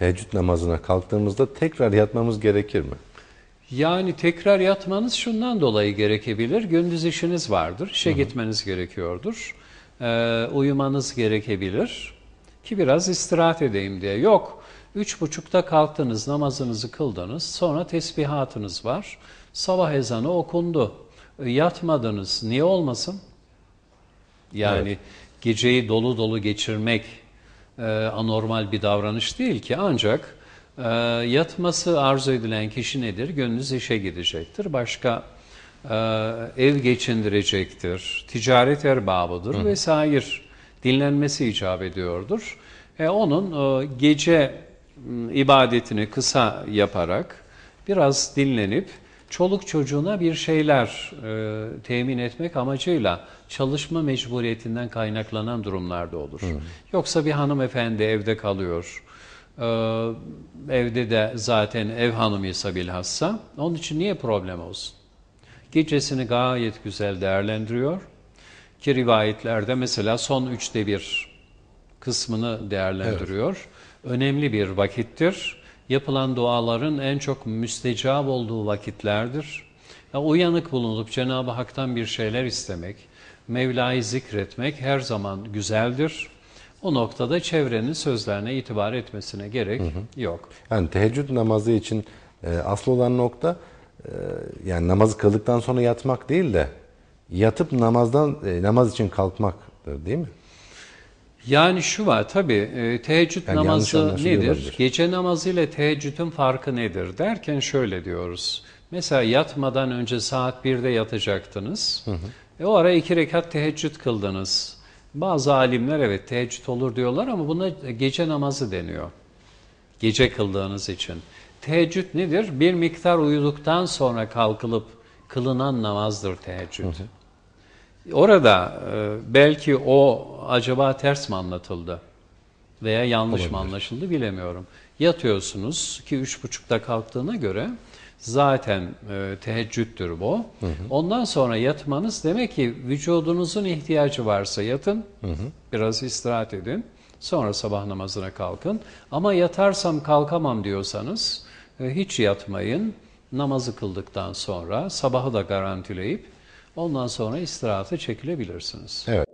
teheccüd namazına kalktığımızda tekrar yatmamız gerekir mi? Yani tekrar yatmanız şundan dolayı gerekebilir. Gündüz işiniz vardır, işe gitmeniz gerekiyordur. Ee, uyumanız gerekebilir ki biraz istirahat edeyim diye. Yok, üç buçukta kalktınız, namazınızı kıldınız, sonra tesbihatınız var. Sabah ezanı okundu, E, yatmadınız, niye olmasın? Yani geceyi dolu dolu geçirmek e, anormal bir davranış değil ki ancak e, yatması arzu edilen kişi nedir? Gündüz işe gidecektir. Başka e, ev geçindirecektir. Ticaret erbabıdır vesaire. Dinlenmesi icap ediyordur. E, onun e, gece ibadetini kısa yaparak biraz dinlenip çoluk çocuğuna bir şeyler e, temin etmek amacıyla çalışma mecburiyetinden kaynaklanan durumlarda olur. Yoksa bir hanımefendi evde kalıyor. e, evde de zaten ev hanımıysa bilhassa. Onun için niye problem olsun? Gecesini gayet güzel değerlendiriyor. Ki rivayetlerde mesela son üçte bir kısmını değerlendiriyor. Önemli bir vakittir. Yapılan duaların en çok müstecab olduğu vakitlerdir. Ya uyanık bulunup Cenab-ı Hak'tan bir şeyler istemek, Mevla'yı zikretmek her zaman güzeldir. O noktada çevrenin sözlerine itibar etmesine gerek yok. Yani teheccüd namazı için e, asıl olan nokta e, yani namazı kıldıktan sonra yatmak değil de yatıp namazdan e, namaz için kalkmaktır değil mi? Yani şu var tabii e, teheccüd Yani namazı nedir? olabilir. Gece namazı ile teheccüdün farkı nedir derken şöyle diyoruz. Mesela yatmadan önce saat 1'de yatacaktınız. E, o ara iki rekat teheccüd kıldınız. Bazı alimler evet teheccüd olur diyorlar ama buna gece namazı deniyor. Gece kıldığınız için. Teheccüd nedir? Bir miktar uyuduktan sonra kalkılıp kılınan namazdır teheccüd. Orada e, belki o acaba ters mi anlatıldı veya yanlış mı anlaşıldı bilemiyorum. Yatıyorsunuz ki üç buçukta kalktığına göre zaten e, teheccüddür bu. Ondan sonra yatmanız demek ki vücudunuzun ihtiyacı varsa yatın, biraz istirahat edin. Sonra sabah namazına kalkın. Ama yatarsam kalkamam diyorsanız e, hiç yatmayın. Namazı kıldıktan sonra sabahı da garantileyip ondan sonra istirahate çekilebilirsiniz. Evet.